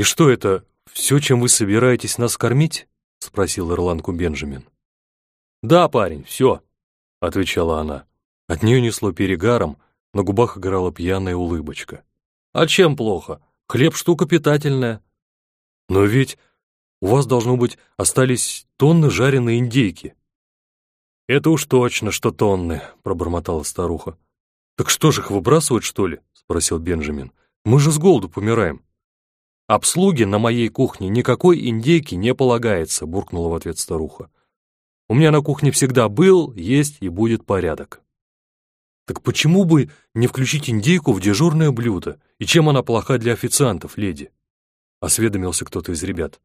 «И что это, все, чем вы собираетесь нас кормить?» — спросил ирландку Бенджамин. «Да, парень, все», — отвечала она. От нее несло перегаром, на губах играла пьяная улыбочка. «А чем плохо? Хлеб штука питательная». «Но ведь у вас, должно быть, остались тонны жареной индейки». «Это уж точно, что тонны», — пробормотала старуха. «Так что же их выбрасывать, что ли?» — спросил Бенджамин. «Мы же с голоду помираем». «Обслуги на моей кухне никакой индейки не полагается», — буркнула в ответ старуха. «У меня на кухне всегда был, есть и будет порядок». «Так почему бы не включить индейку в дежурное блюдо? И чем она плоха для официантов, леди?» — осведомился кто-то из ребят.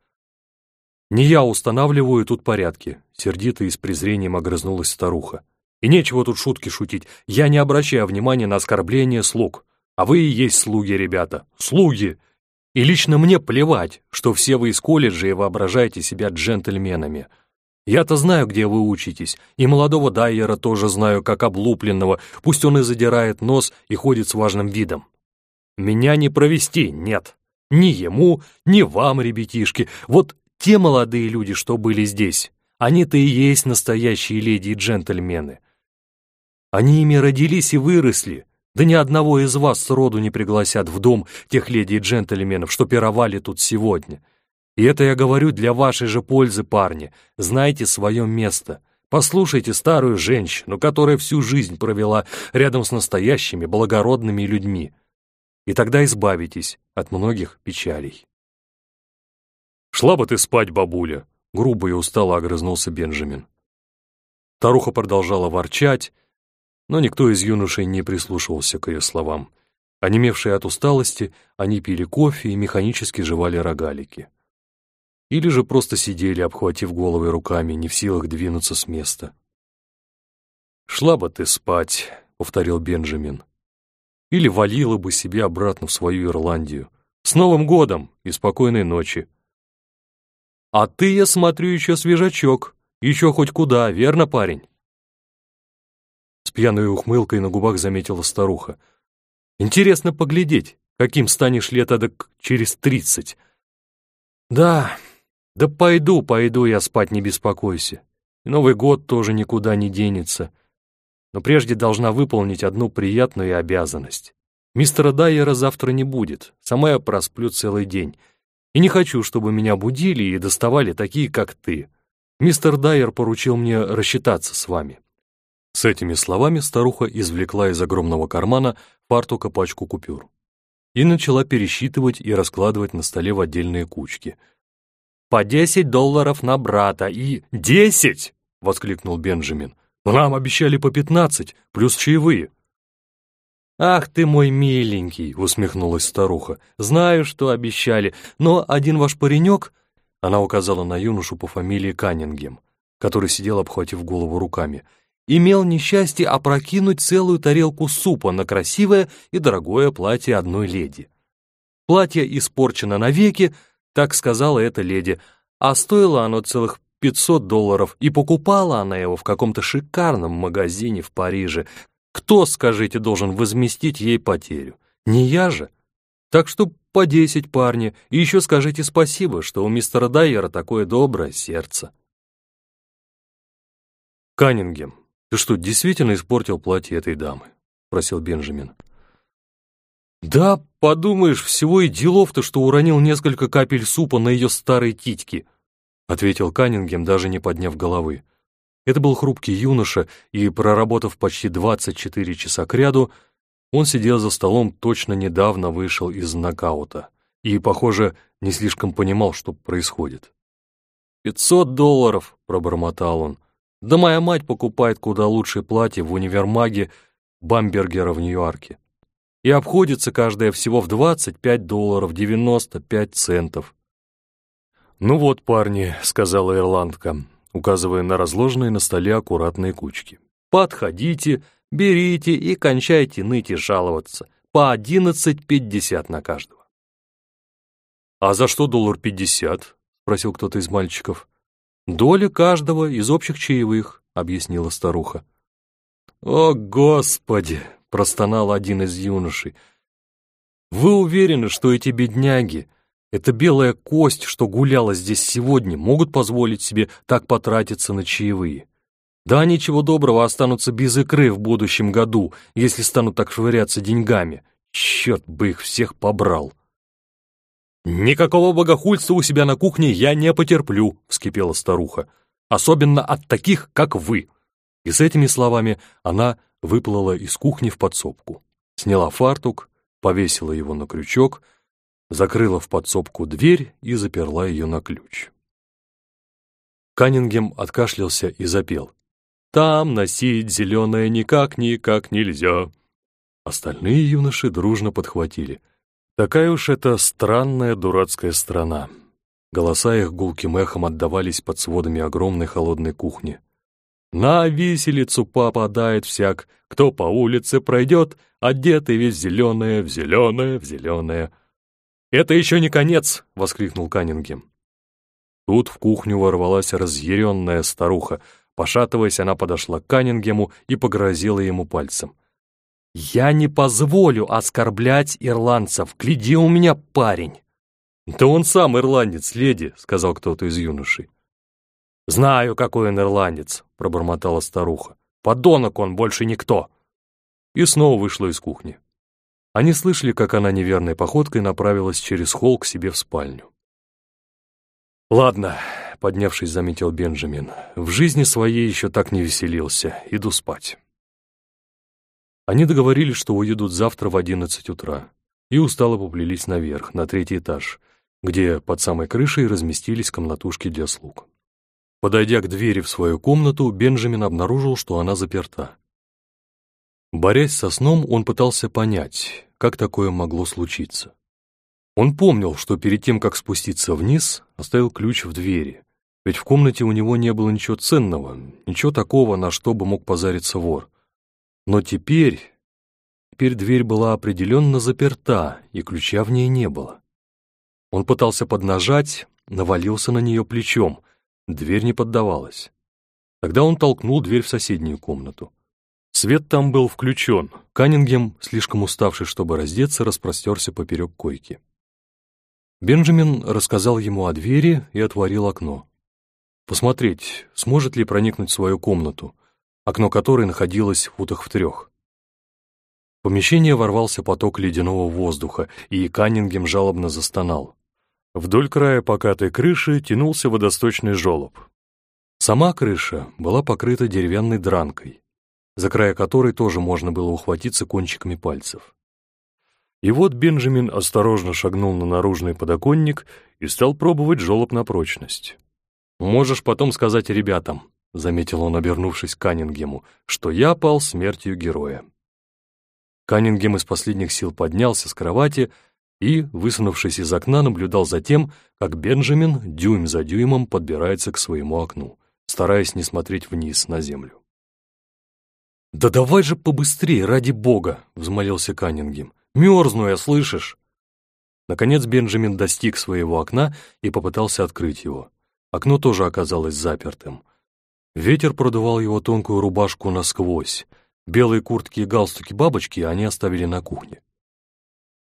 «Не я устанавливаю тут порядки», — сердито и с презрением огрызнулась старуха. «И нечего тут шутки шутить. Я не обращаю внимания на оскорбления слуг. А вы и есть слуги, ребята. Слуги! И лично мне плевать, что все вы из колледжа и воображаете себя джентльменами. Я-то знаю, где вы учитесь, и молодого Дайера тоже знаю, как облупленного, пусть он и задирает нос и ходит с важным видом. Меня не провести, нет. Ни ему, ни вам, ребятишки. Вот те молодые люди, что были здесь, они-то и есть настоящие леди и джентльмены. Они ими родились и выросли, да ни одного из вас сроду не пригласят в дом тех леди и джентльменов, что пировали тут сегодня. И это я говорю для вашей же пользы, парни. Знайте свое место. Послушайте старую женщину, которая всю жизнь провела рядом с настоящими благородными людьми. И тогда избавитесь от многих печалей. «Шла бы ты спать, бабуля!» — грубо и устало огрызнулся Бенджамин. Старуха продолжала ворчать, но никто из юношей не прислушивался к ее словам. Онемевшие от усталости, они пили кофе и механически жевали рогалики. Или же просто сидели, обхватив головы руками, не в силах двинуться с места. «Шла бы ты спать», — повторил Бенджамин. «Или валила бы себе обратно в свою Ирландию. С Новым годом и спокойной ночи». «А ты, я смотрю, еще свежачок. Еще хоть куда, верно, парень?» Пьяной ухмылкой на губах заметила старуха. «Интересно поглядеть, каким станешь лет эдак через тридцать». «Да, да пойду, пойду я спать, не беспокойся. Новый год тоже никуда не денется. Но прежде должна выполнить одну приятную обязанность. Мистера Дайера завтра не будет, сама я просплю целый день. И не хочу, чтобы меня будили и доставали такие, как ты. Мистер Дайер поручил мне рассчитаться с вами. С этими словами старуха извлекла из огромного кармана фартука пачку купюр и начала пересчитывать и раскладывать на столе в отдельные кучки. «По десять долларов на брата и...» «Десять!» — воскликнул Бенджамин. «Но нам обещали по пятнадцать, плюс чаевые». «Ах ты мой миленький!» — усмехнулась старуха. «Знаю, что обещали, но один ваш паренек...» Она указала на юношу по фамилии Каннингем, который сидел, обхватив голову руками — имел несчастье опрокинуть целую тарелку супа на красивое и дорогое платье одной леди. Платье испорчено навеки, так сказала эта леди, а стоило оно целых 500 долларов, и покупала она его в каком-то шикарном магазине в Париже. Кто, скажите, должен возместить ей потерю? Не я же. Так что по 10 парни, и еще скажите спасибо, что у мистера Дайера такое доброе сердце. Каннингем, «Ты что, действительно испортил платье этой дамы?» — спросил Бенджамин. «Да, подумаешь, всего и делов-то, что уронил несколько капель супа на ее старой титьки», — ответил Каннингем, даже не подняв головы. Это был хрупкий юноша, и, проработав почти 24 часа кряду, он сидел за столом, точно недавно вышел из нокаута, и, похоже, не слишком понимал, что происходит. «Пятьсот долларов!» — пробормотал он. Да моя мать покупает куда лучшее платье в универмаге Бамбергера в Нью-Йорке. И обходится каждая всего в 25 долларов 95 центов. «Ну вот, парни», — сказала ирландка, указывая на разложенные на столе аккуратные кучки. «Подходите, берите и кончайте ныть и жаловаться. По одиннадцать пятьдесят на каждого». «А за что доллар пятьдесят?» — спросил кто-то из мальчиков. «Доля каждого из общих чаевых», — объяснила старуха. «О, Господи!» — простонал один из юношей. «Вы уверены, что эти бедняги Эта белая кость, что гуляла здесь сегодня, могут позволить себе так потратиться на чаевые. Да, ничего доброго, останутся без икры в будущем году, если станут так швыряться деньгами. Черт бы их всех побрал. «Никакого богохульства у себя на кухне я не потерплю», — вскипела старуха. «Особенно от таких, как вы». И с этими словами она выплыла из кухни в подсобку. Сняла фартук, повесила его на крючок, закрыла в подсобку дверь и заперла ее на ключ. Каннингем откашлялся и запел. Там носить зеленое никак-никак нельзя. Остальные юноши дружно подхватили. Такая уж это странная дурацкая страна. Голоса их гулким эхом отдавались под сводами огромной холодной кухни. На виселицу попадает всяк, кто по улице пройдет, одетый весь зеленое, в зеленое, в зеленое. «Это еще не конец!» — воскликнул Каннингем. Тут в кухню ворвалась разъяренная старуха — Пошатываясь, она подошла к Каннингему и погрозила ему пальцем. «Я не позволю оскорблять ирландцев! Гляди у меня, парень!» «Да он сам ирландец, леди», — сказал кто-то из юношей. «Знаю, какой он ирландец», — пробормотала старуха. «Подонок он, больше никто!» И снова вышла из кухни. Они слышали, как она неверной походкой направилась через холл к себе в спальню. «Ладно, — поднявшись, заметил Бенджамин. «В жизни своей еще так не веселился. Иду спать». Они договорились, что уедут завтра в одиннадцать утра, и устало поплелись наверх, на третий этаж, где под самой крышей разместились комнатушки для слуг. Подойдя к двери в свою комнату, Бенджамин обнаружил, что она заперта. Борясь со сном, он пытался понять, как такое могло случиться. Он помнил, что перед тем, как спуститься вниз, оставил ключ в двери, ведь в комнате у него не было ничего ценного, ничего такого, на что бы мог позариться вор. Но теперь... Теперь дверь была определенно заперта, и ключа в ней не было. Он пытался поднажать, навалился на нее плечом. Дверь не поддавалась. Тогда он толкнул дверь в соседнюю комнату. Свет там был включен. Каннингем, слишком уставший, чтобы раздеться, распростерся поперек койки. Бенджамин рассказал ему о двери и отворил окно посмотреть, сможет ли проникнуть в свою комнату, окно которой находилось в футах в трех. В помещение ворвался поток ледяного воздуха, и Каннингем жалобно застонал. Вдоль края покатой крыши тянулся водосточный желоб. Сама крыша была покрыта деревянной дранкой, за края которой тоже можно было ухватиться кончиками пальцев. И вот Бенджамин осторожно шагнул на наружный подоконник и стал пробовать желоб на прочность. «Можешь потом сказать ребятам», — заметил он, обернувшись к Каннингему, «что я пал смертью героя». Каннингем из последних сил поднялся с кровати и, высунувшись из окна, наблюдал за тем, как Бенджамин дюйм за дюймом подбирается к своему окну, стараясь не смотреть вниз на землю. «Да давай же побыстрее, ради бога!» — взмолился Каннингем. «Мерзну я, слышишь?» Наконец Бенджамин достиг своего окна и попытался открыть его. Окно тоже оказалось запертым. Ветер продувал его тонкую рубашку насквозь. Белые куртки и галстуки бабочки они оставили на кухне.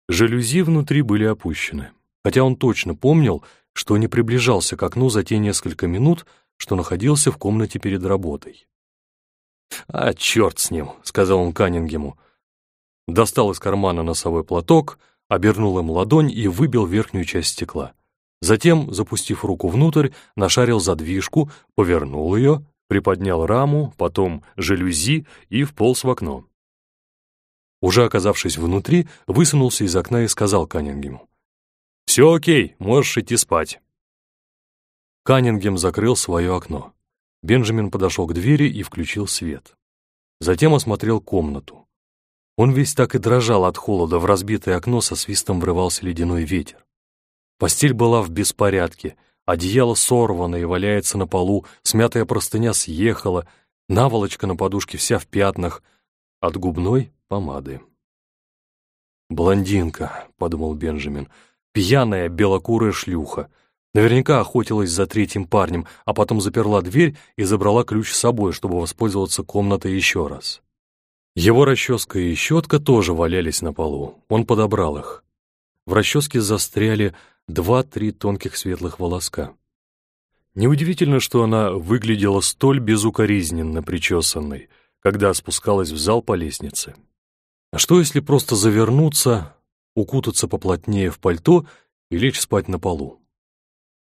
Жалюзи внутри были опущены, хотя он точно помнил, что не приближался к окну за те несколько минут, что находился в комнате перед работой. «А, черт с ним», — сказал он Каннингему. Достал из кармана носовой платок, обернул им ладонь и выбил верхнюю часть стекла. Затем, запустив руку внутрь, нашарил задвижку, повернул ее, приподнял раму, потом жалюзи и вполз в окно. Уже оказавшись внутри, высунулся из окна и сказал Каннингему. «Все окей, можешь идти спать». Каннингем закрыл свое окно. Бенджамин подошел к двери и включил свет. Затем осмотрел комнату. Он весь так и дрожал от холода, в разбитое окно со свистом врывался ледяной ветер. Постель была в беспорядке, одеяло сорвано и валяется на полу, смятая простыня съехала, наволочка на подушке вся в пятнах, от губной помады. «Блондинка», — подумал Бенджамин, — «пьяная белокурая шлюха». Наверняка охотилась за третьим парнем, а потом заперла дверь и забрала ключ с собой, чтобы воспользоваться комнатой еще раз. Его расческа и щетка тоже валялись на полу. Он подобрал их. в расческе застряли два-три тонких светлых волоска. Неудивительно, что она выглядела столь безукоризненно причесанной, когда спускалась в зал по лестнице. А что, если просто завернуться, укутаться поплотнее в пальто и лечь спать на полу?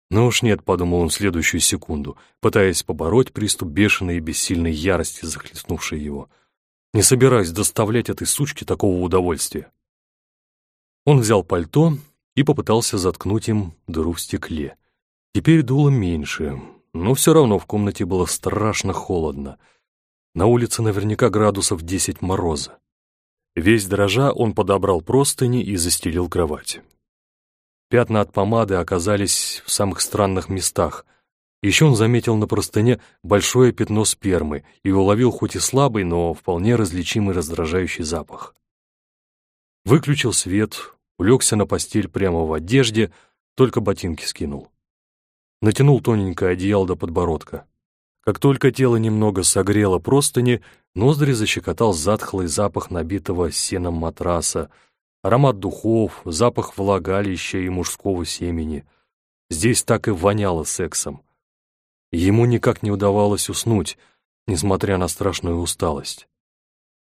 Ну уж нет, подумал он в следующую секунду, пытаясь побороть приступ бешеной и бессильной ярости, захлестнувшей его. Не собираюсь доставлять этой сучке такого удовольствия. Он взял пальто и попытался заткнуть им дыру в стекле. Теперь дуло меньше, но все равно в комнате было страшно холодно. На улице наверняка градусов 10 мороза. Весь дрожа он подобрал простыни и застелил кровать. Пятна от помады оказались в самых странных местах. Еще он заметил на простыне большое пятно спермы и уловил хоть и слабый, но вполне различимый раздражающий запах. Выключил свет, улегся на постель прямо в одежде, только ботинки скинул. Натянул тоненькое одеяло до подбородка. Как только тело немного согрело простыни, ноздри защекотал затхлый запах набитого сеном матраса, аромат духов, запах влагалища и мужского семени. Здесь так и воняло сексом. Ему никак не удавалось уснуть, несмотря на страшную усталость.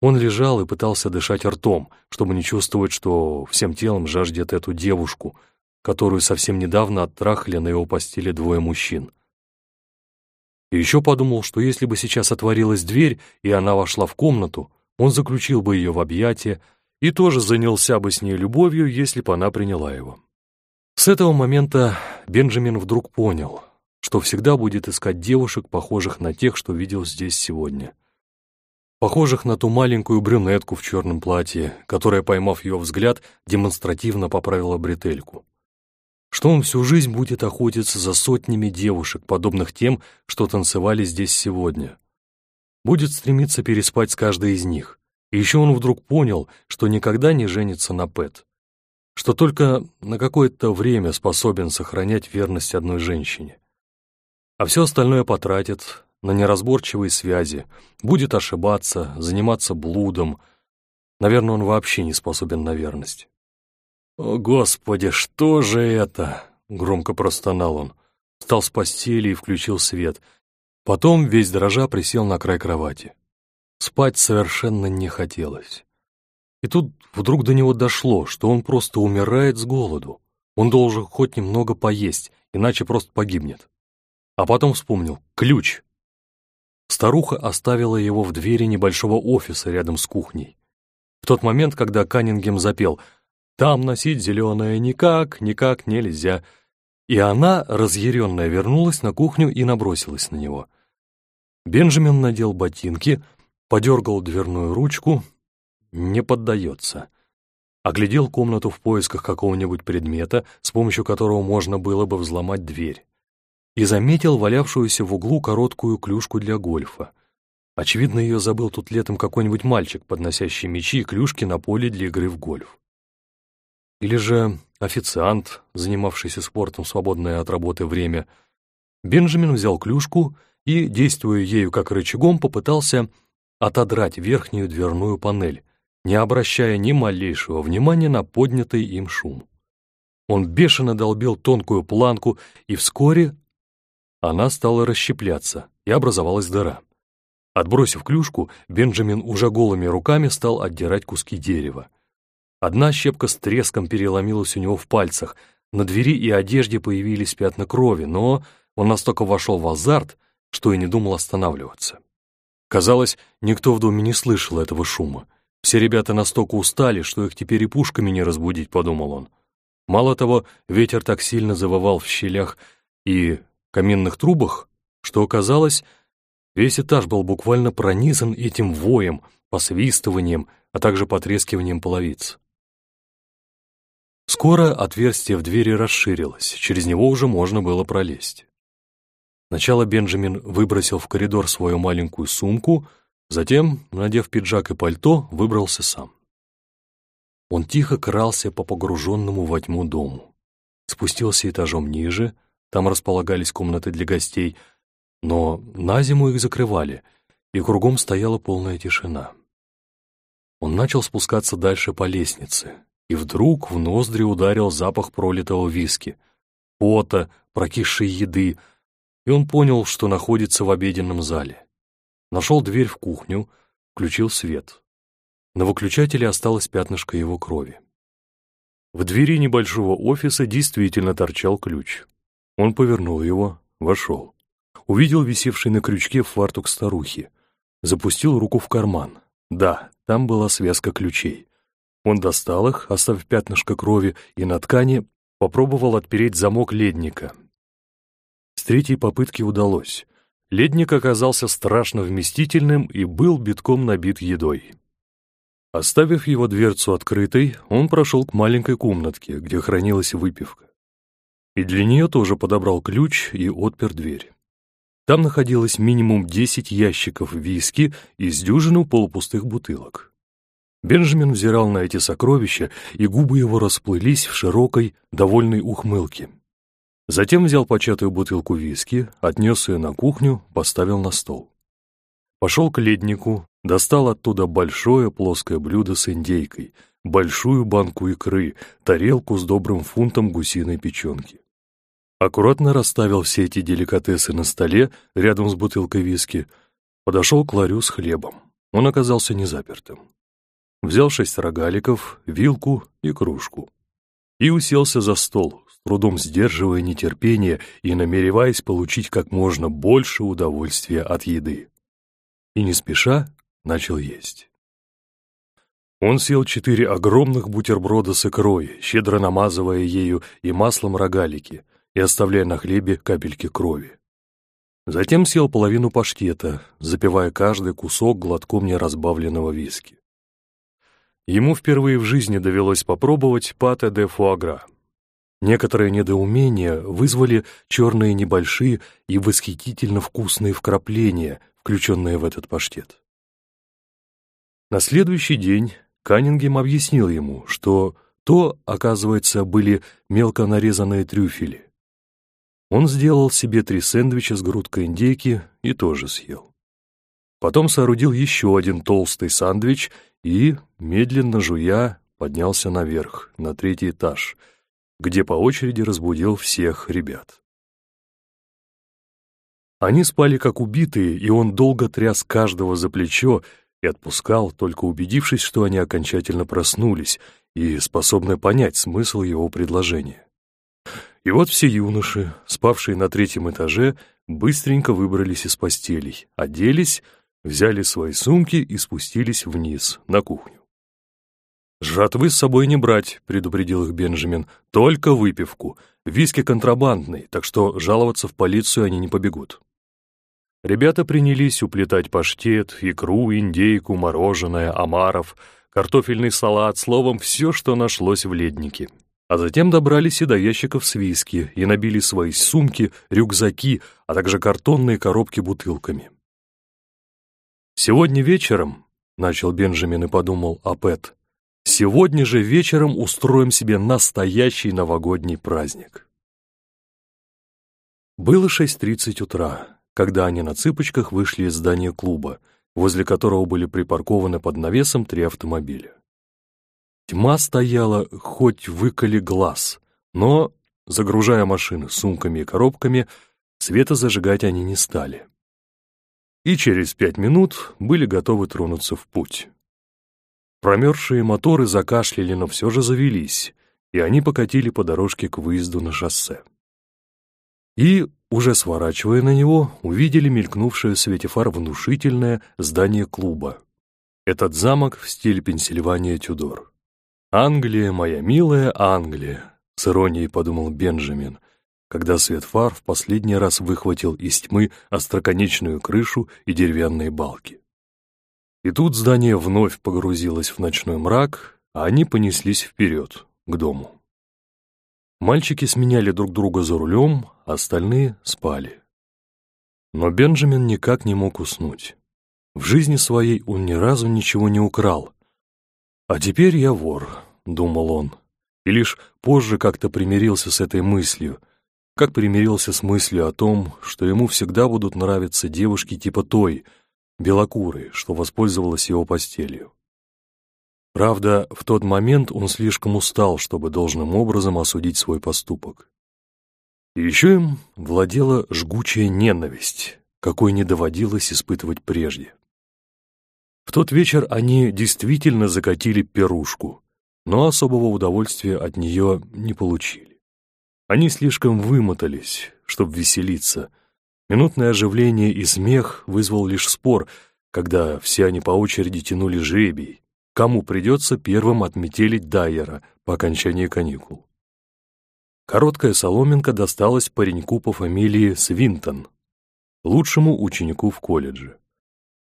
Он лежал и пытался дышать ртом, чтобы не чувствовать, что всем телом жаждет эту девушку, которую совсем недавно оттрахали на его постели двое мужчин. И еще подумал, что если бы сейчас отворилась дверь, и она вошла в комнату, он заключил бы ее в объятия и тоже занялся бы с ней любовью, если бы она приняла его. С этого момента Бенджамин вдруг понял, что всегда будет искать девушек, похожих на тех, что видел здесь сегодня похожих на ту маленькую брюнетку в черном платье, которая, поймав ее взгляд, демонстративно поправила бретельку. Что он всю жизнь будет охотиться за сотнями девушек, подобных тем, что танцевали здесь сегодня. Будет стремиться переспать с каждой из них. И еще он вдруг понял, что никогда не женится на Пэт. Что только на какое-то время способен сохранять верность одной женщине. А все остальное потратит, на неразборчивые связи, будет ошибаться, заниматься блудом. Наверное, он вообще не способен на верность. «О, Господи, что же это?» — громко простонал он. Встал с постели и включил свет. Потом, весь дрожа, присел на край кровати. Спать совершенно не хотелось. И тут вдруг до него дошло, что он просто умирает с голоду. Он должен хоть немного поесть, иначе просто погибнет. А потом вспомнил — ключ. Старуха оставила его в двери небольшого офиса рядом с кухней. В тот момент, когда Каннингем запел «Там носить зеленое никак, никак нельзя», и она, разъяренная, вернулась на кухню и набросилась на него. Бенджамин надел ботинки, подергал дверную ручку, не поддается. Оглядел комнату в поисках какого-нибудь предмета, с помощью которого можно было бы взломать дверь и заметил валявшуюся в углу короткую клюшку для гольфа. Очевидно, ее забыл тут летом какой-нибудь мальчик, подносящий мячи и клюшки на поле для игры в гольф. Или же официант, занимавшийся спортом в свободное от работы время. Бенджамин взял клюшку и, действуя ею как рычагом, попытался отодрать верхнюю дверную панель, не обращая ни малейшего внимания на поднятый им шум. Он бешено долбил тонкую планку, и вскоре она стала расщепляться, и образовалась дыра. Отбросив клюшку, Бенджамин уже голыми руками стал отдирать куски дерева. Одна щепка с треском переломилась у него в пальцах, на двери и одежде появились пятна крови, но он настолько вошел в азарт, что и не думал останавливаться. Казалось, никто в доме не слышал этого шума. Все ребята настолько устали, что их теперь и пушками не разбудить, подумал он. Мало того, ветер так сильно завывал в щелях и каминных трубах, что оказалось, весь этаж был буквально пронизан этим воем, посвистыванием, а также потрескиванием половиц. Скоро отверстие в двери расширилось, через него уже можно было пролезть. Сначала Бенджамин выбросил в коридор свою маленькую сумку, затем, надев пиджак и пальто, выбрался сам. Он тихо крался по погруженному во тьму дому, спустился этажом ниже — там располагались комнаты для гостей, но на зиму их закрывали, и кругом стояла полная тишина. Он начал спускаться дальше по лестнице, и вдруг в ноздри ударил запах пролитого виски, пота, прокисшей еды, и он понял, что находится в обеденном зале. Нашел дверь в кухню, включил свет. На выключателе осталось пятнышко его крови. В двери небольшого офиса действительно торчал ключ. Он повернул его, вошел. Увидел висевший на крючке фартук старухи. Запустил руку в карман. Да, там была связка ключей. Он достал их, оставив пятнышко крови, и на ткани попробовал отпереть замок ледника. С третьей попытки удалось. Ледник оказался страшно вместительным и был битком набит едой. Оставив его дверцу открытой, он прошел к маленькой комнатке, где хранилась выпивка. И для нее тоже подобрал ключ и отпер дверь. Там находилось минимум 10 ящиков виски и с дюжину полупустых бутылок. Бенджамин взирал на эти сокровища, и губы его расплылись в широкой, довольной ухмылке. Затем взял початую бутылку виски, отнес ее на кухню, поставил на стол. Пошел к леднику, достал оттуда большое плоское блюдо с индейкой, большую банку икры, тарелку с добрым фунтом гусиной печенки. Аккуратно расставил все эти деликатесы на столе рядом с бутылкой виски, подошел к ларю с хлебом. Он оказался незапертым. Взял шесть рогаликов, вилку и кружку. И уселся за стол, трудом сдерживая нетерпение и намереваясь получить как можно больше удовольствия от еды. И не спеша начал есть. Он съел четыре огромных бутерброда с икрой, щедро намазывая ею и маслом рогалики и оставляя на хлебе капельки крови. Затем съел половину паштета, запивая каждый кусок глотком неразбавленного виски. Ему впервые в жизни довелось попробовать пате де фуагра — Некоторое недоумение вызвали черные небольшие и восхитительно вкусные вкрапления, включенные в этот паштет. На следующий день Каннингем объяснил ему, что то, оказывается, были мелко нарезанные трюфели. Он сделал себе три сэндвича с грудкой индейки и тоже съел. Потом соорудил еще один толстый сандвич и, медленно жуя, поднялся наверх, на третий этаж — где по очереди разбудил всех ребят. Они спали как убитые, и он долго тряс каждого за плечо и отпускал, только убедившись, что они окончательно проснулись и способны понять смысл его предложения. И вот все юноши, спавшие на третьем этаже, быстренько выбрались из постелей, оделись, взяли свои сумки и спустились вниз, на кухню. «Жратвы с собой не брать», — предупредил их Бенджамин. «Только выпивку. Виски контрабандный, так что жаловаться в полицию они не побегут». Ребята принялись уплетать паштет, икру, индейку, мороженое, омаров, картофельный салат, словом, все, что нашлось в леднике. А затем добрались и до ящиков с виски и набили свои сумки, рюкзаки, а также картонные коробки бутылками. «Сегодня вечером», — начал Бенджамин и подумал о Пэт, Сегодня же вечером устроим себе настоящий новогодний праздник. Было 6.30 утра, когда они на цыпочках вышли из здания клуба, возле которого были припаркованы под навесом три автомобиля. Тьма стояла, хоть выколи глаз, но, загружая машины сумками и коробками, света зажигать они не стали. И через пять минут были готовы тронуться в путь. Промерзшие моторы закашляли, но все же завелись, и они покатили по дорожке к выезду на шоссе. И, уже сворачивая на него, увидели мелькнувшее в свете фар внушительное здание клуба. Этот замок в стиле Пенсильвания Тюдор. «Англия, моя милая Англия», — с иронией подумал Бенджамин, когда свет фар в последний раз выхватил из тьмы остроконечную крышу и деревянные балки. И тут здание вновь погрузилось в ночной мрак, а они понеслись вперед, к дому. Мальчики сменяли друг друга за рулем, а остальные спали. Но Бенджамин никак не мог уснуть. В жизни своей он ни разу ничего не украл. «А теперь я вор», — думал он, и лишь позже как-то примирился с этой мыслью, как примирился с мыслью о том, что ему всегда будут нравиться девушки типа той — белокурой, что воспользовалась его постелью. Правда, в тот момент он слишком устал, чтобы должным образом осудить свой поступок. И еще им владела жгучая ненависть, какой не доводилось испытывать прежде. В тот вечер они действительно закатили пирушку, но особого удовольствия от нее не получили. Они слишком вымотались, чтобы веселиться. Минутное оживление и смех вызвал лишь спор, когда все они по очереди тянули жребий, кому придется первым отметелить Дайера по окончании каникул. Короткая соломинка досталась пареньку по фамилии Свинтон, лучшему ученику в колледже.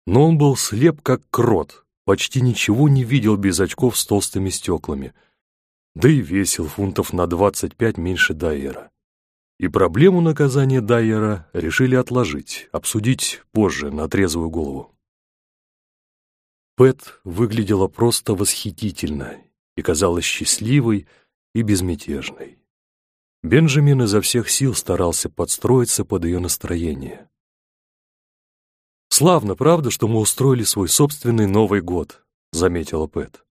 Но он был слеп как крот, почти ничего не видел без очков с толстыми стеклами, да и весил фунтов на 25 меньше Дайера. И проблему наказания Дайера решили отложить, обсудить позже на трезвую голову. Пэт выглядела просто восхитительно и казалась счастливой и безмятежной. Бенджамин изо всех сил старался подстроиться под ее настроение. «Славно, правда, что мы устроили свой собственный Новый год», — заметила Пэт.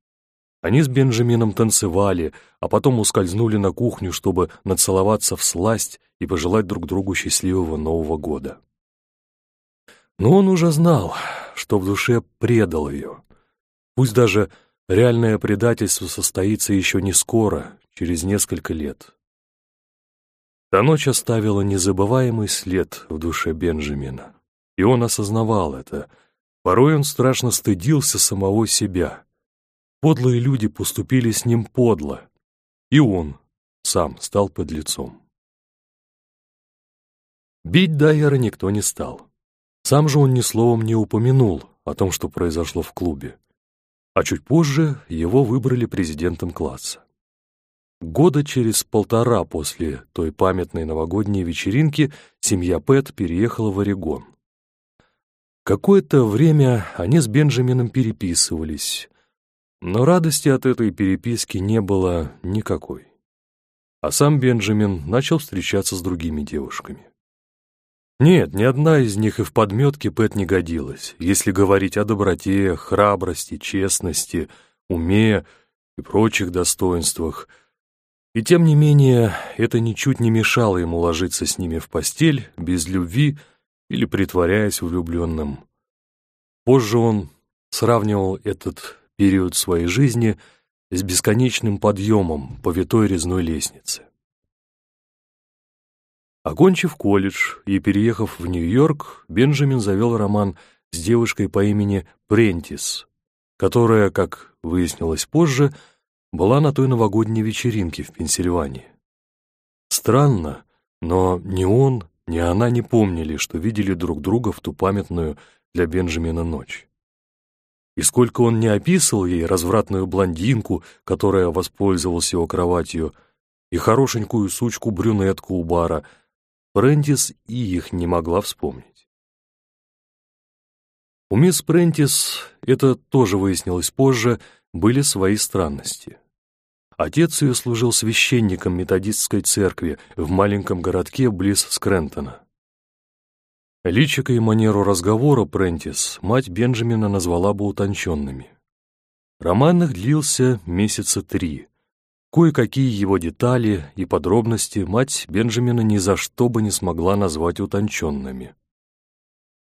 Они с Бенджамином танцевали, а потом ускользнули на кухню, чтобы нацеловаться в сласть и пожелать друг другу счастливого Нового года. Но он уже знал, что в душе предал ее. Пусть даже реальное предательство состоится еще не скоро, через несколько лет. Та ночь оставила незабываемый след в душе Бенджамина, и он осознавал это. Порой он страшно стыдился самого себя. Подлые люди поступили с ним подло, и он сам стал подлецом. Бить Дайера никто не стал. Сам же он ни словом не упомянул о том, что произошло в клубе. А чуть позже его выбрали президентом класса. Года через полтора после той памятной новогодней вечеринки семья Пэт переехала в Орегон. Какое-то время они с Бенджамином переписывались, но радости от этой переписки не было никакой. А сам Бенджамин начал встречаться с другими девушками. Нет, ни одна из них и в подметке Пэт не годилась, если говорить о доброте, храбрости, честности, уме и прочих достоинствах. И тем не менее, это ничуть не мешало ему ложиться с ними в постель, без любви или притворяясь влюбленным. Позже он сравнивал этот период своей жизни с бесконечным подъемом по витой резной лестнице. Окончив колледж и переехав в Нью-Йорк, Бенджамин завел роман с девушкой по имени Прентис, которая, как выяснилось позже, была на той новогодней вечеринке в Пенсильвании. Странно, но ни он, ни она не помнили, что видели друг друга в ту памятную для Бенджамина ночь. И сколько он не описывал ей развратную блондинку, которая воспользовалась его кроватью, и хорошенькую сучку-брюнетку у бара — Прентис и их не могла вспомнить. У мисс Прентис, это тоже выяснилось позже, были свои странности. Отец ее служил священником методистской церкви в маленьком городке близ Скрентона. Личико и манеру разговора Прентис мать Бенджамина назвала бы утонченными. Роман их длился месяца три, Кое-какие его детали и подробности мать Бенджамина ни за что бы не смогла назвать утонченными.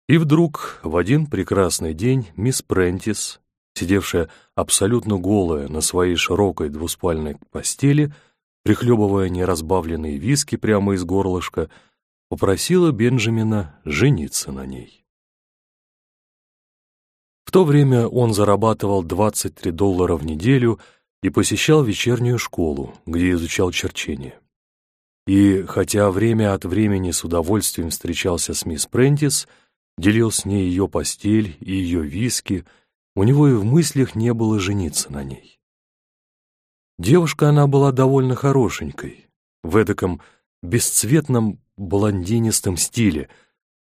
И вдруг в один прекрасный день мисс Прентис, сидевшая абсолютно голая на своей широкой двуспальной постели, прихлебывая неразбавленные виски прямо из горлышка, попросила Бенджамина жениться на ней. В то время он зарабатывал 23 доллара в неделю — и посещал вечернюю школу, где изучал черчение. И, хотя время от времени с удовольствием встречался с мисс Прентис, делил с ней ее постель и ее виски, у него и в мыслях не было жениться на ней. Девушка она была довольно хорошенькой, в эдаком бесцветном блондинистом стиле,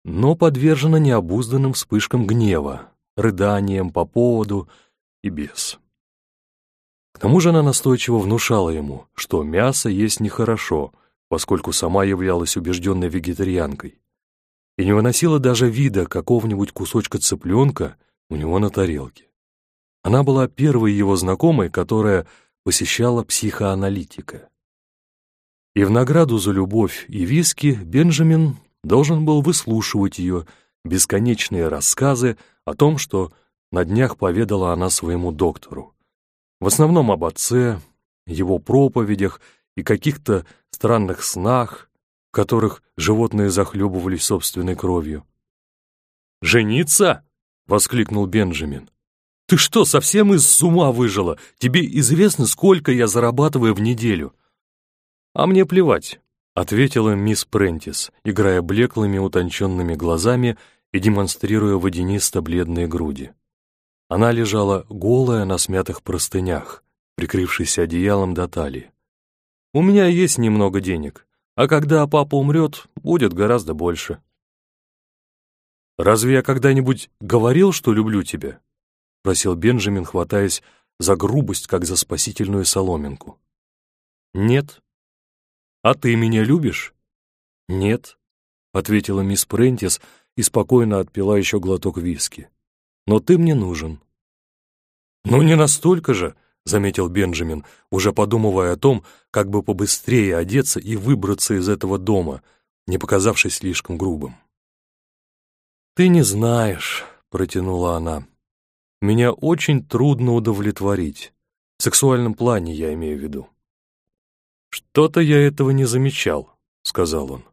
но подвержена необузданным вспышкам гнева, рыданиям по поводу и без. К тому же она настойчиво внушала ему, что мясо есть нехорошо, поскольку сама являлась убежденной вегетарианкой, и не выносила даже вида какого-нибудь кусочка цыпленка у него на тарелке. Она была первой его знакомой, которая посещала психоаналитика. И в награду за любовь и виски Бенджамин должен был выслушивать ее бесконечные рассказы о том, что на днях поведала она своему доктору. В основном об отце, его проповедях и каких-то странных снах, в которых животные захлебывались собственной кровью. «Жениться?» — воскликнул Бенджамин. «Ты что, совсем из ума выжила? Тебе известно, сколько я зарабатываю в неделю?» «А мне плевать», — ответила мисс Прентис, играя блеклыми утонченными глазами и демонстрируя водянисто-бледные груди. Она лежала голая на смятых простынях, прикрывшись одеялом до талии. «У меня есть немного денег, а когда папа умрет, будет гораздо больше». «Разве я когда-нибудь говорил, что люблю тебя?» — просил Бенджамин, хватаясь за грубость, как за спасительную соломинку. «Нет», «А ты меня любишь?» «Нет», — ответила мисс Прентис и спокойно отпила еще глоток виски. «Но ты мне нужен». «Ну, не настолько же», — заметил Бенджамин, уже подумывая о том, как бы побыстрее одеться и выбраться из этого дома, не показавшись слишком грубым. «Ты не знаешь», — протянула она. «Меня очень трудно удовлетворить. В сексуальном плане я имею в виду». «Что-то я этого не замечал», — сказал он.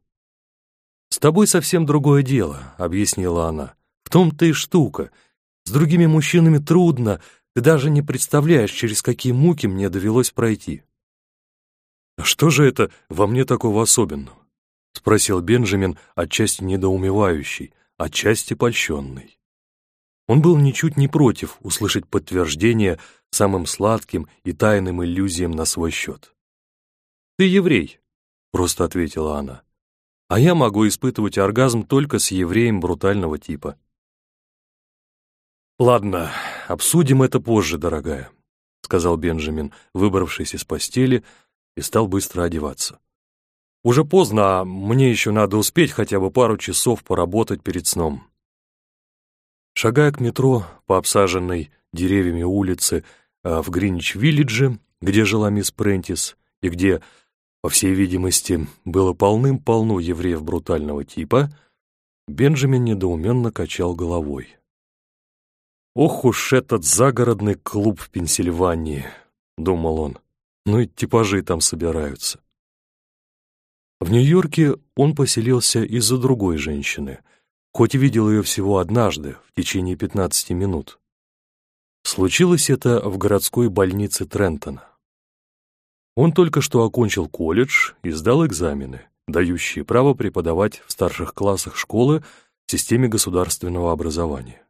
«С тобой совсем другое дело», — объяснила она. «В том-то и штука. С другими мужчинами трудно, ты даже не представляешь, через какие муки мне довелось пройти». «А что же это во мне такого особенного?» — спросил Бенджамин, отчасти недоумевающий, отчасти польщенный. Он был ничуть не против услышать подтверждение самым сладким и тайным иллюзиям на свой счет. «Ты еврей», — просто ответила она. «А я могу испытывать оргазм только с евреем брутального типа». «Ладно, обсудим это позже, дорогая», — сказал Бенджамин, выбравшись из постели, и стал быстро одеваться. «Уже поздно, а мне еще надо успеть хотя бы пару часов поработать перед сном». Шагая к метро по обсаженной деревьями улице а, в Гринич-Виллидже, где жила мисс Прентис, и где по всей видимости, было полным-полно евреев брутального типа, Бенджамин недоуменно качал головой. «Ох уж этот загородный клуб в Пенсильвании!» — думал он. «Ну и типажи там собираются». В Нью-Йорке он поселился из-за другой женщины, хоть и видел ее всего однажды, в течение 15 минут. Случилось это в городской больнице Трентона. Он только что окончил колледж и сдал экзамены, дающие право преподавать в старших классах школы в системе государственного образования.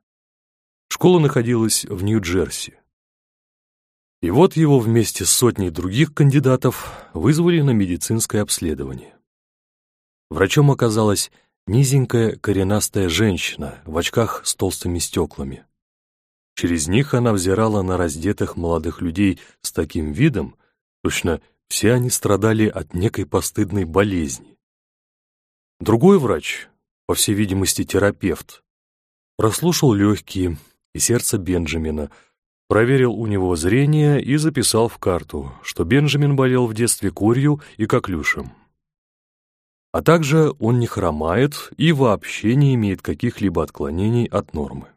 Школа находилась в Нью-Джерси. И вот его вместе с сотней других кандидатов вызвали на медицинское обследование. Врачом оказалась низенькая коренастая женщина в очках с толстыми стеклами. Через них она взирала на раздетых молодых людей с таким видом, Точно все они страдали от некой постыдной болезни. Другой врач, по всей видимости терапевт, прослушал легкие и сердце Бенджамина, проверил у него зрение и записал в карту, что Бенджамин болел в детстве курью и коклюшем. А также он не хромает и вообще не имеет каких-либо отклонений от нормы.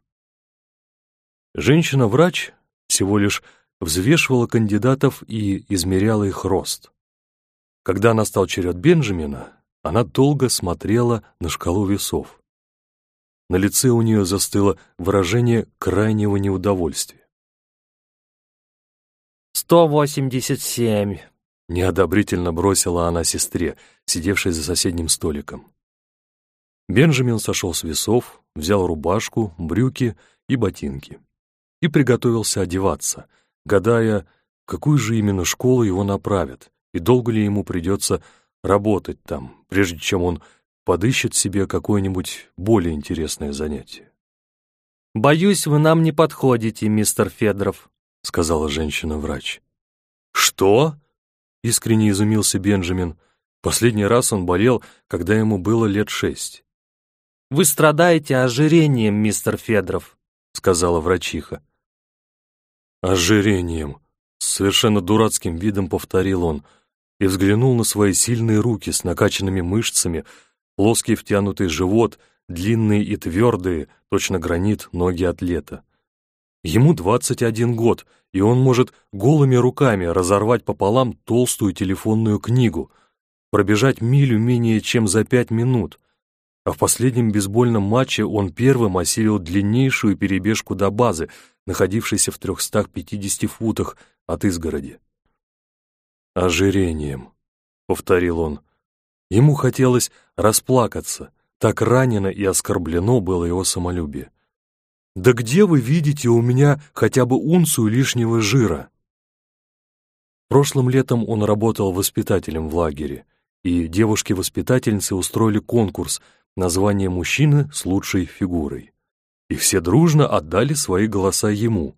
Женщина-врач всего лишь взвешивала кандидатов и измеряла их рост. Когда настал черед Бенджамина, она долго смотрела на шкалу весов. На лице у нее застыло выражение крайнего неудовольствия. «Сто восемьдесят семь», — неодобрительно бросила она сестре, сидевшей за соседним столиком. Бенджамин сошел с весов, взял рубашку, брюки и ботинки и приготовился одеваться — гадая, в какую же именно школу его направят, и долго ли ему придется работать там, прежде чем он подыщет себе какое-нибудь более интересное занятие. «Боюсь, вы нам не подходите, мистер Федоров», — сказала женщина-врач. «Что?» — искренне изумился Бенджамин. Последний раз он болел, когда ему было лет шесть. «Вы страдаете ожирением, мистер Федоров», — сказала врачиха. Ожирением. С совершенно дурацким видом повторил он и взглянул на свои сильные руки с накачанными мышцами, плоский втянутый живот, длинные и твердые, точно гранит, ноги атлета. Ему 21 год, и он может голыми руками разорвать пополам толстую телефонную книгу, пробежать милю менее чем за пять минут. А в последнем бейсбольном матче он первым осилил длиннейшую перебежку до базы, находившейся в 350 футах от изгороди. «Ожирением», — повторил он. Ему хотелось расплакаться, так ранено и оскорблено было его самолюбие. Да где вы видите у меня хотя бы унцию лишнего жира? Прошлым летом он работал воспитателем в лагере, и девушки-воспитательницы устроили конкурс название мужчины с лучшей фигурой. И все дружно отдали свои голоса ему.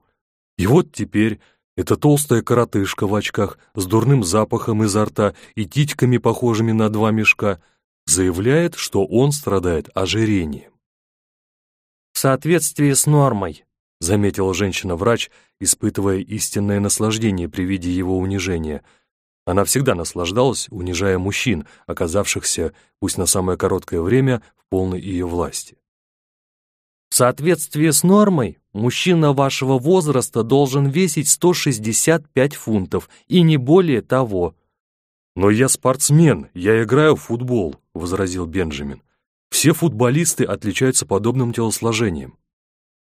И вот теперь эта толстая коротышка в очках с дурным запахом изо рта и титьками, похожими на два мешка, заявляет, что он страдает ожирением соответствии с нормой», заметила женщина-врач, испытывая истинное наслаждение при виде его унижения. Она всегда наслаждалась, унижая мужчин, оказавшихся, пусть на самое короткое время, в полной ее власти. В соответствии с нормой, мужчина вашего возраста должен весить 165 фунтов, и не более того. «Но я спортсмен, я играю в футбол», — возразил Бенджамин. Все футболисты отличаются подобным телосложением.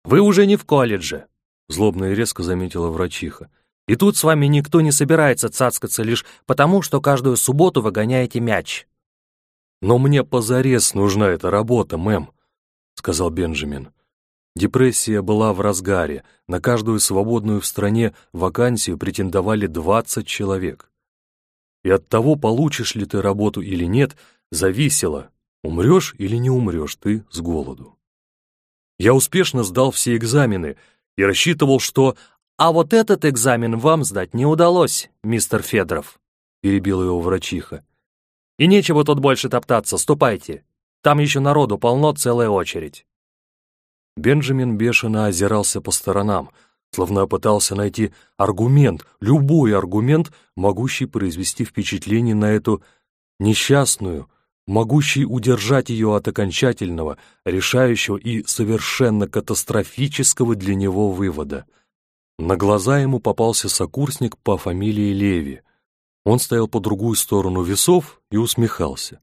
«Вы уже не в колледже», — злобно и резко заметила врачиха. «И тут с вами никто не собирается цацкаться лишь потому, что каждую субботу вы гоняете мяч». «Но мне позарез нужна эта работа, мэм», — сказал Бенджамин. Депрессия была в разгаре, на каждую свободную в стране вакансию претендовали 20 человек. И от того, получишь ли ты работу или нет, зависело, Умрешь или не умрешь ты с голоду. Я успешно сдал все экзамены и рассчитывал, что... «А вот этот экзамен вам сдать не удалось, мистер Федоров», — перебил его врачиха. «И нечего тут больше топтаться, ступайте. Там еще народу полно, целая очередь». Бенджамин бешено озирался по сторонам, словно пытался найти аргумент, любой аргумент, могущий произвести впечатление на эту несчастную, могущий удержать ее от окончательного, решающего и совершенно катастрофического для него вывода. На глаза ему попался сокурсник по фамилии Леви. Он стоял по другую сторону весов и усмехался.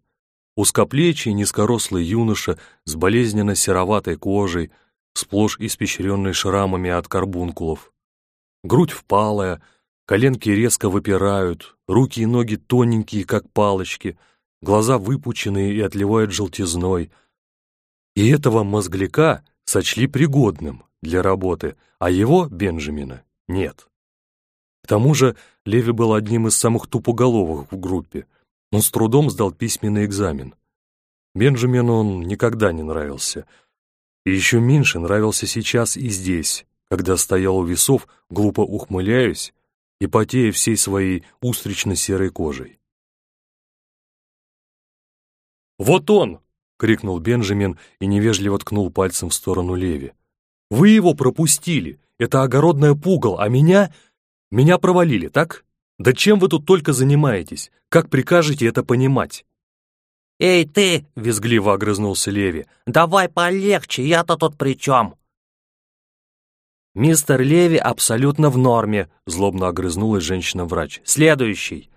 Узкоплечий, низкорослый юноша с болезненно сероватой кожей, сплошь испещренной шрамами от карбункулов. Грудь впалая, коленки резко выпирают, руки и ноги тоненькие, как палочки — глаза выпученные и отливают желтизной. И этого мозгляка сочли пригодным для работы, а его, Бенджамина, нет. К тому же Леви был одним из самых тупоголовых в группе. Он с трудом сдал письменный экзамен. Бенджамину он никогда не нравился. И еще меньше нравился сейчас и здесь, когда стоял у весов, глупо ухмыляюсь и потея всей своей устрично-серой кожей. «Вот он!» — крикнул Бенджамин и невежливо ткнул пальцем в сторону Леви. «Вы его пропустили! Это огородное пугал, а меня... Меня провалили, так? Да чем вы тут только занимаетесь? Как прикажете это понимать?» «Эй, ты!» — визгливо огрызнулся Леви. «Давай полегче, я-то тут при чем?» «Мистер Леви абсолютно в норме», — злобно огрызнулась женщина-врач. «Следующий».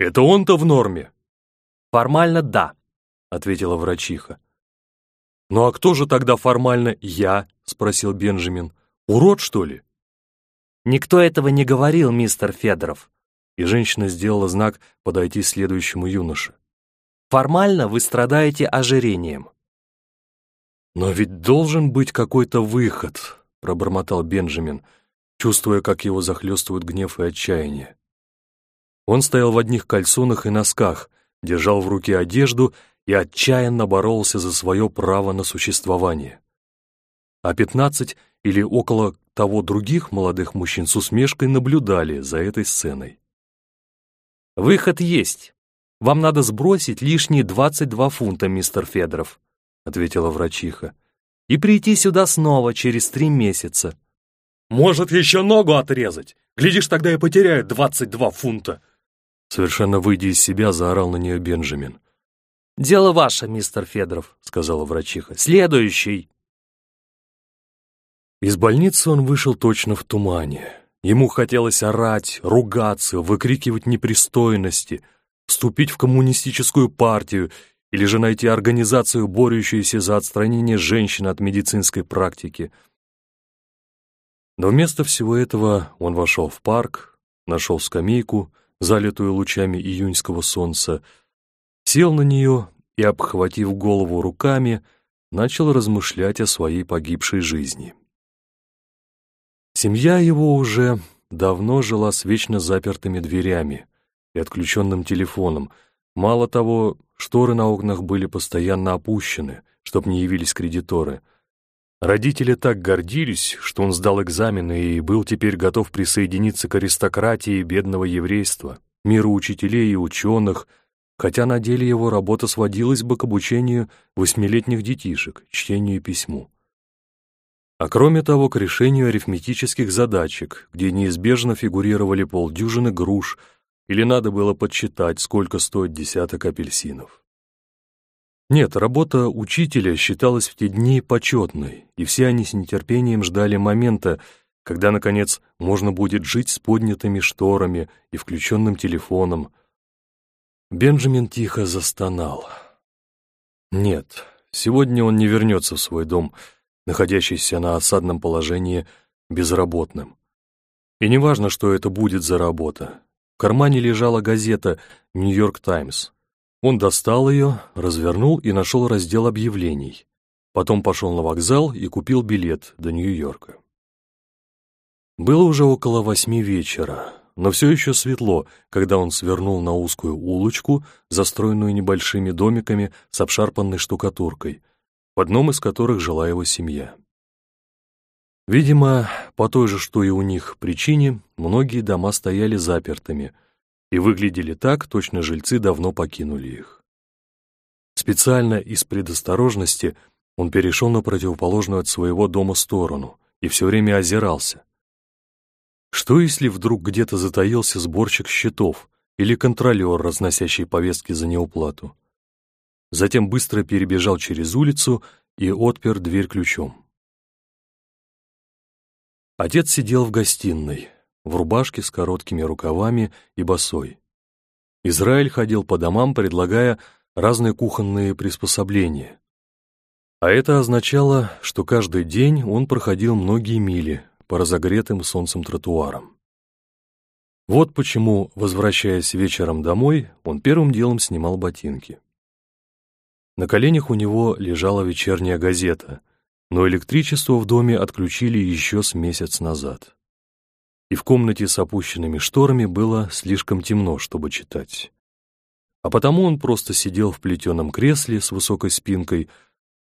«Это он-то в норме?» «Формально да», — ответила врачиха. «Ну а кто же тогда формально я?» — спросил Бенджамин. «Урод, что ли?» «Никто этого не говорил, мистер Федоров». И женщина сделала знак подойти следующему юноше. «Формально вы страдаете ожирением». «Но ведь должен быть какой-то выход», — пробормотал Бенджамин, чувствуя, как его захлестывают гнев и отчаяние. Он стоял в одних кальсонах и носках, держал в руке одежду и отчаянно боролся за свое право на существование. А пятнадцать или около того других молодых мужчин с усмешкой наблюдали за этой сценой. «Выход есть. Вам надо сбросить лишние 22 фунта, мистер Федоров», — ответила врачиха, «и прийти сюда снова через три месяца. Может, еще ногу отрезать? Глядишь, тогда я потеряю 22 фунта!» Совершенно выйдя из себя, заорал на нее Бенджамин. «Дело ваше, мистер Федоров», — сказала врачиха. «Следующий!» Из больницы он вышел точно в тумане. Ему хотелось орать, ругаться, выкрикивать непристойности, вступить в коммунистическую партию или же найти организацию, борющуюся за отстранение женщин от медицинской практики. Но вместо всего этого он вошел в парк, нашел скамейку, залитую лучами июньского солнца, сел на нее и, обхватив голову руками, начал размышлять о своей погибшей жизни. Семья его уже давно жила с вечно запертыми дверями и отключенным телефоном. Мало того, шторы на окнах были постоянно опущены, чтоб не явились кредиторы. Родители так гордились, что он сдал экзамены и был теперь готов присоединиться к аристократии бедного еврейства, миру учителей и ученых, хотя на деле его работа сводилась бы к обучению восьмилетних детишек, чтению и письму а кроме того к решению арифметических задачек, где неизбежно фигурировали полдюжины груш или надо было подсчитать, сколько стоит десяток апельсинов. Нет, работа учителя считалась в те дни почетной, и все они с нетерпением ждали момента, когда, наконец, можно будет жить с поднятыми шторами и включенным телефоном. Бенджамин тихо застонал. Нет, сегодня он не вернется в свой дом — находящийся на осадном положении, безработным. И неважно, что это будет за работа. В кармане лежала газета «Нью-Йорк Таймс». Он достал ее, развернул и нашел раздел объявлений. Потом пошел на вокзал и купил билет до Нью-Йорка. Было уже около восьми вечера, но все еще светло, когда он свернул на узкую улочку, застроенную небольшими домиками с обшарпанной штукатуркой, в одном из которых жила его семья. Видимо, по той же, что и у них, причине, многие дома стояли запертыми и выглядели так, точно жильцы давно покинули их. Специально из предосторожности он перешел на противоположную от своего дома сторону и все время озирался. Что если вдруг где-то затаился сборщик счетов или контролер, разносящий повестки за неуплату? затем быстро перебежал через улицу и отпер дверь ключом. Отец сидел в гостиной, в рубашке с короткими рукавами и босой. Израиль ходил по домам, предлагая разные кухонные приспособления. А это означало, что каждый день он проходил многие мили по разогретым солнцем тротуарам. Вот почему, возвращаясь вечером домой, он первым делом снимал ботинки. На коленях у него лежала вечерняя газета, но электричество в доме отключили еще с месяц назад. И в комнате с опущенными шторами было слишком темно, чтобы читать. А потому он просто сидел в плетеном кресле с высокой спинкой,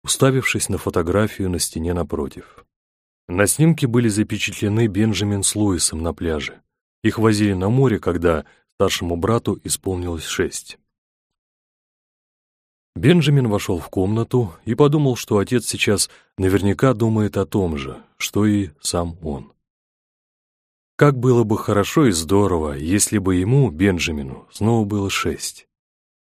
уставившись на фотографию на стене напротив. На снимке были запечатлены Бенджамин с Луисом на пляже. Их возили на море, когда старшему брату исполнилось шесть. Бенджамин вошел в комнату и подумал, что отец сейчас наверняка думает о том же, что и сам он. Как было бы хорошо и здорово, если бы ему, Бенджамину, снова было шесть.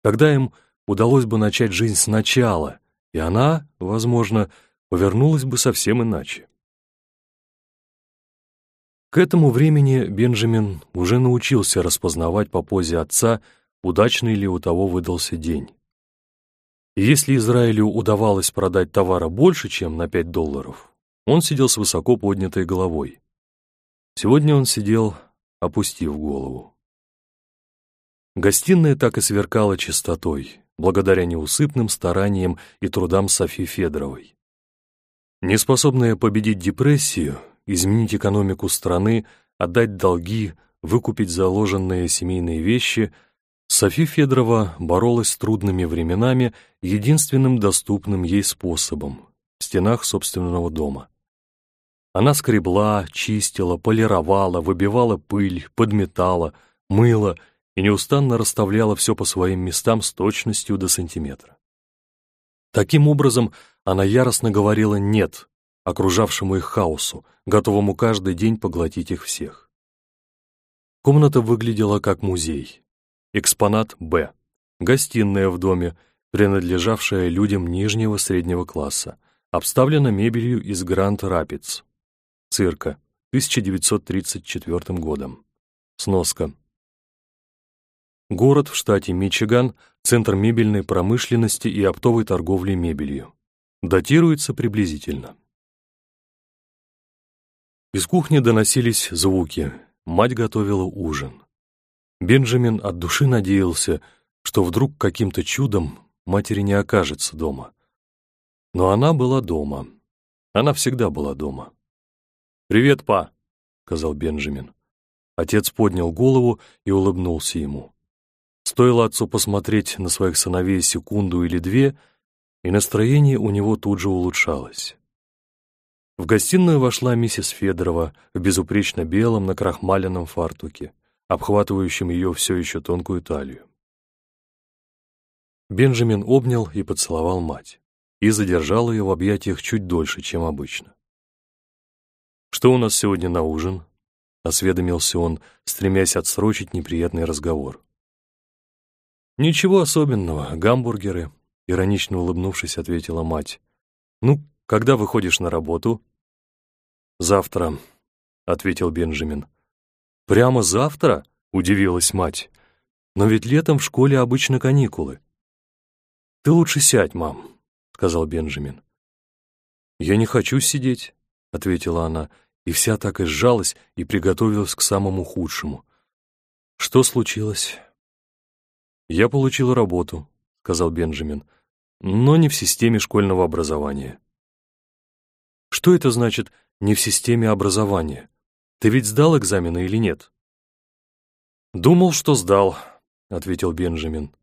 Тогда им удалось бы начать жизнь сначала, и она, возможно, повернулась бы совсем иначе. К этому времени Бенджамин уже научился распознавать по позе отца, удачный ли у того выдался день. Если Израилю удавалось продать товара больше, чем на 5 долларов, он сидел с высоко поднятой головой. Сегодня он сидел, опустив голову. Гостиная так и сверкала чистотой, благодаря неусыпным стараниям и трудам Софи Федоровой. Неспособная победить депрессию, изменить экономику страны, отдать долги, выкупить заложенные семейные вещи — Софи Федорова боролась с трудными временами единственным доступным ей способом — в стенах собственного дома. Она скребла, чистила, полировала, выбивала пыль, подметала, мыла и неустанно расставляла все по своим местам с точностью до сантиметра. Таким образом, она яростно говорила «нет» окружавшему их хаосу, готовому каждый день поглотить их всех. Комната выглядела как музей. Экспонат Б. Гостиная в доме, принадлежавшая людям нижнего среднего класса, обставлена мебелью из Гранд Рапидс. Цирка, 1934 годом. Сноска. Город в штате Мичиган, центр мебельной промышленности и оптовой торговли мебелью. Датируется приблизительно. Из кухни доносились звуки. Мать готовила ужин. Бенджамин от души надеялся, что вдруг каким-то чудом матери не окажется дома. Но она была дома. Она всегда была дома. «Привет, па», — сказал Бенджамин. Отец поднял голову и улыбнулся ему. Стоило отцу посмотреть на своих сыновей секунду или две, и настроение у него тут же улучшалось. В гостиную вошла миссис Федорова в безупречно белом накрахмаленном фартуке, обхватывающем ее все еще тонкую талию. Бенджамин обнял и поцеловал мать и задержал ее в объятиях чуть дольше, чем обычно. «Что у нас сегодня на ужин?» — осведомился он, стремясь отсрочить неприятный разговор. «Ничего особенного, гамбургеры», — иронично улыбнувшись, ответила мать. «Ну, когда выходишь на работу?» «Завтра», — ответил Бенджамин. «Прямо завтра?» — удивилась мать. «Но ведь летом в школе обычно каникулы». «Ты лучше сядь, мам», — сказал Бенджамин. «Я не хочу сидеть», — ответила она, и вся так и сжалась и приготовилась к самому худшему. «Что случилось?» «Я получил работу», — сказал Бенджамин, «но не в системе школьного образования». «Что это значит «не в системе образования»? Ты ведь сдал экзамены или нет?» «Думал, что сдал», — ответил Бенджамин.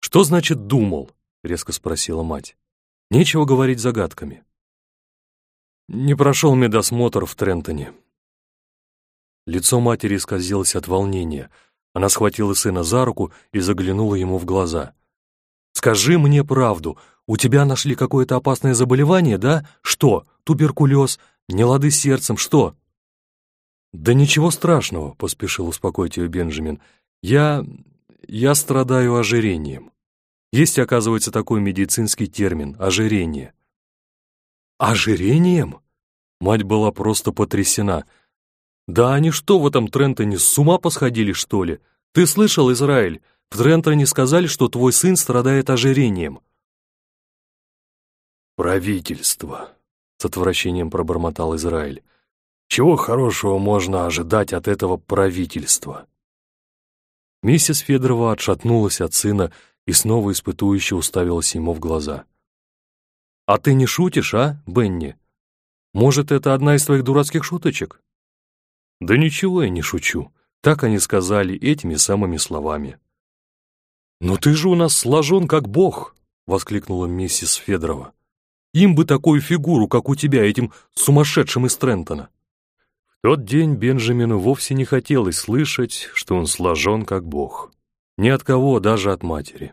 «Что значит «думал»?» — резко спросила мать. «Нечего говорить загадками». «Не прошел медосмотр в Трентоне». Лицо матери исказилось от волнения. Она схватила сына за руку и заглянула ему в глаза. «Скажи мне правду. У тебя нашли какое-то опасное заболевание, да? Что? Туберкулез? Нелады сердцем? Что?» «Да ничего страшного», — поспешил успокоить ее Бенджамин. «Я... я страдаю ожирением». Есть, оказывается, такой медицинский термин — ожирение. Ожирением? Мать была просто потрясена. Да они что в этом Трентоне, с ума посходили, что ли? Ты слышал, Израиль? В Трентоне сказали, что твой сын страдает ожирением. Правительство, с отвращением пробормотал Израиль. Чего хорошего можно ожидать от этого правительства? Миссис Федорова отшатнулась от сына и снова испытующе уставилась ему в глаза. «А ты не шутишь, а, Бенни? Может, это одна из твоих дурацких шуточек?» «Да ничего я не шучу», — так они сказали этими самыми словами. «Но ты же у нас сложен как бог!» — воскликнула миссис Федорова. «Им бы такую фигуру, как у тебя, этим сумасшедшим из Трентона!» В тот день Бенджамину вовсе не хотелось слышать, что он сложен как бог. Ни от кого, даже от матери.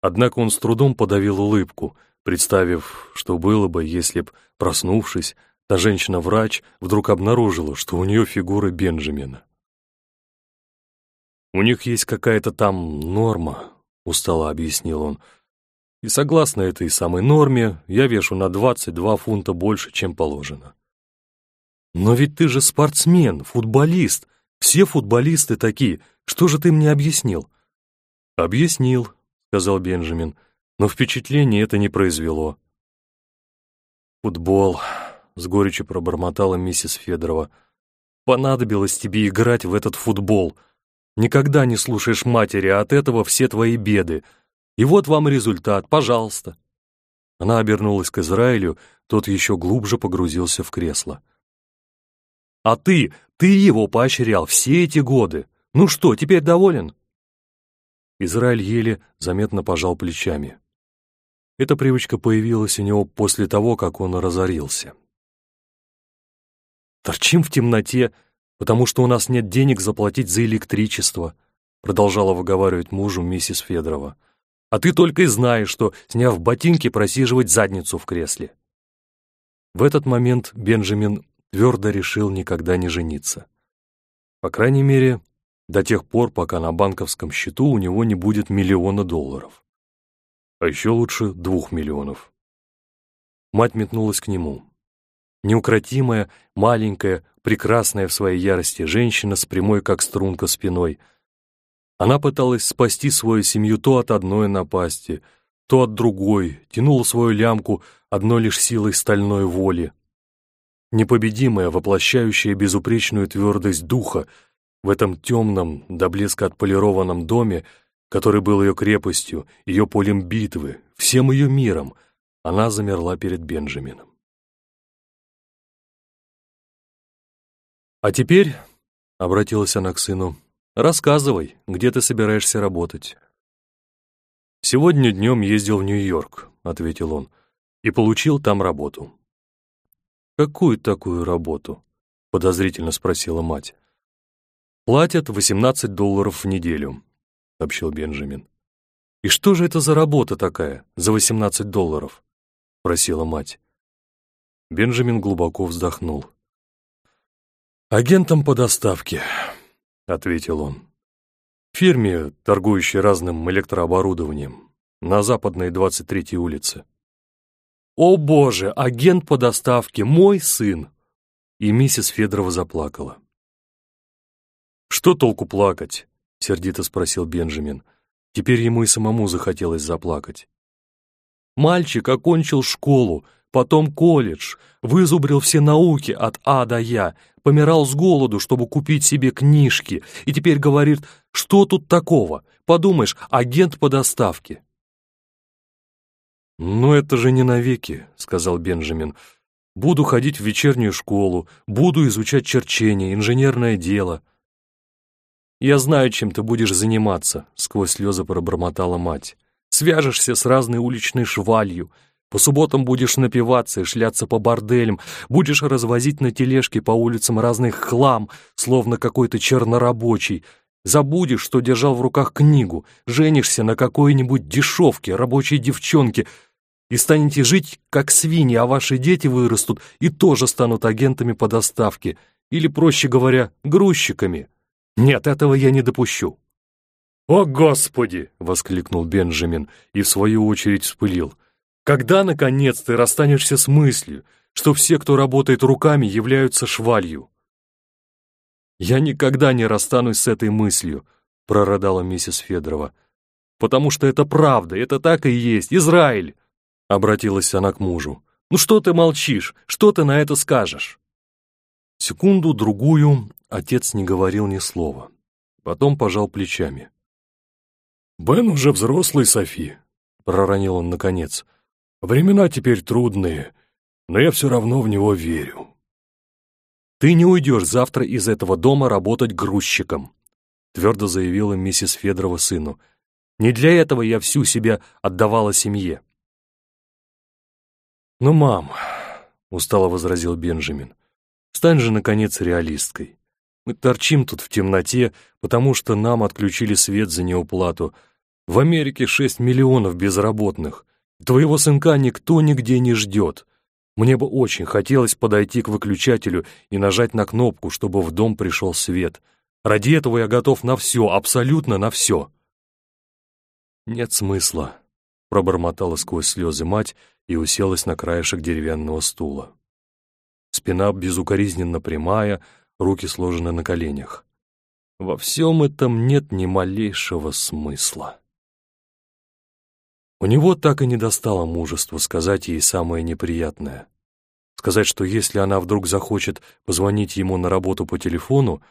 Однако он с трудом подавил улыбку, представив, что было бы, если б, проснувшись, та женщина-врач вдруг обнаружила, что у нее фигура Бенджамина. «У них есть какая-то там норма», — устало объяснил он. «И согласно этой самой норме, я вешу на 22 фунта больше, чем положено». «Но ведь ты же спортсмен, футболист. Все футболисты такие. Что же ты мне объяснил?» «Объяснил», сказал Бенджамин, но впечатление это не произвело. «Футбол», — с горечью пробормотала миссис Федорова. «Понадобилось тебе играть в этот футбол. Никогда не слушаешь матери, а от этого все твои беды. И вот вам результат, пожалуйста». Она обернулась к Израилю, тот еще глубже погрузился в кресло. «А ты, ты его поощрял все эти годы. Ну что, теперь доволен?» Израиль еле заметно пожал плечами. Эта привычка появилась у него после того, как он разорился. «Торчим в темноте, потому что у нас нет денег заплатить за электричество», продолжала выговаривать мужу миссис Федорова. «А ты только и знаешь, что, сняв ботинки, просиживать задницу в кресле». В этот момент Бенджамин твердо решил никогда не жениться. По крайней мере, до тех пор, пока на банковском счету у него не будет миллиона долларов. А еще лучше двух миллионов. Мать метнулась к нему. Неукротимая, маленькая, прекрасная в своей ярости женщина с прямой, как струнка, спиной. Она пыталась спасти свою семью то от одной напасти, то от другой, тянула свою лямку одной лишь силой стальной воли. Непобедимая, воплощающая безупречную твердость духа, в этом темном, до блеска отполированном доме, который был ее крепостью, ее полем битвы, всем ее миром, она замерла перед Бенджамином. «А теперь», — обратилась она к сыну, — «рассказывай, где ты собираешься работать». «Сегодня днем ездил в Нью-Йорк», — ответил он, — «и получил там работу». «Какую такую работу?» — подозрительно спросила мать. «Платят 18 долларов в неделю», — сообщил Бенджамин. «И что же это за работа такая, за 18 долларов?» — просила мать. Бенджамин глубоко вздохнул. «Агентом по доставке», — ответил он. «Фирме, торгующей разным электрооборудованием, на западной 23-й улице». «О боже, агент по доставке, мой сын!» И миссис Федорова заплакала. «Что толку плакать?» — сердито спросил Бенджамин. Теперь ему и самому захотелось заплакать. «Мальчик окончил школу, потом колледж, вызубрил все науки от А до Я, помирал с голоду, чтобы купить себе книжки, и теперь говорит, что тут такого? Подумаешь, агент по доставке». «Ну это же не навеки», — сказал Бенджамин. «Буду ходить в вечернюю школу, буду изучать черчение, инженерное дело». «Я знаю, чем ты будешь заниматься», — сквозь слезы пробормотала мать. «Свяжешься с разной уличной швалью, по субботам будешь напиваться и шляться по борделям, будешь развозить на тележке по улицам разных хлам, словно какой-то чернорабочий. Забудешь, что держал в руках книгу, женишься на какой-нибудь дешевке, рабочей девчонке, и станете жить как свиньи, а ваши дети вырастут и тоже станут агентами по доставке, или, проще говоря, грузчиками». Нет, этого я не допущу. «О, Господи!» — воскликнул Бенджамин и в свою очередь вспылил. «Когда, наконец, ты расстанешься с мыслью, что все, кто работает руками, являются швалью?» «Я никогда не расстанусь с этой мыслью», — прорыдала миссис Федорова. «Потому что это правда, это так и есть, Израиль!» — обратилась она к мужу. «Ну что ты молчишь? Что ты на это скажешь?» Секунду-другую Отец не говорил ни слова. Потом пожал плечами. «Бен уже взрослый, Софи», — проронил он наконец. «Времена теперь трудные, но я все равно в него верю». «Ты не уйдешь завтра из этого дома работать грузчиком», — твердо заявила миссис Федорова сыну. «Не для этого я всю себя отдавала семье». «Ну, мам», — устало возразил Бенджамин, — «стань же, наконец, реалисткой. Мы торчим тут в темноте, потому что нам отключили свет за неуплату. В Америке 6 миллионов безработных. Твоего сынка никто нигде не ждет. Мне бы очень хотелось подойти к выключателю и нажать на кнопку, чтобы в дом пришел свет. Ради этого я готов на все, абсолютно на все. Нет смысла, пробормотала сквозь слезы мать и уселась на краешек деревянного стула. Спина безукоризненно прямая, руки сложены на коленях. Во всем этом нет ни малейшего смысла. У него так и не достало мужества сказать ей самое неприятное. Сказать, что если она вдруг захочет позвонить ему на работу по телефону,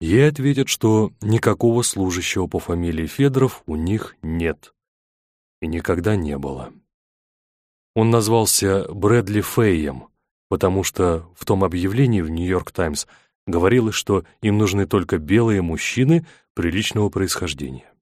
ей ответят, что никакого служащего по фамилии Федоров у них нет. И никогда не было. Он назвался Брэдли Фейем, потому что в том объявлении в «Нью-Йорк Таймс» говорилось, что им нужны только белые мужчины приличного происхождения.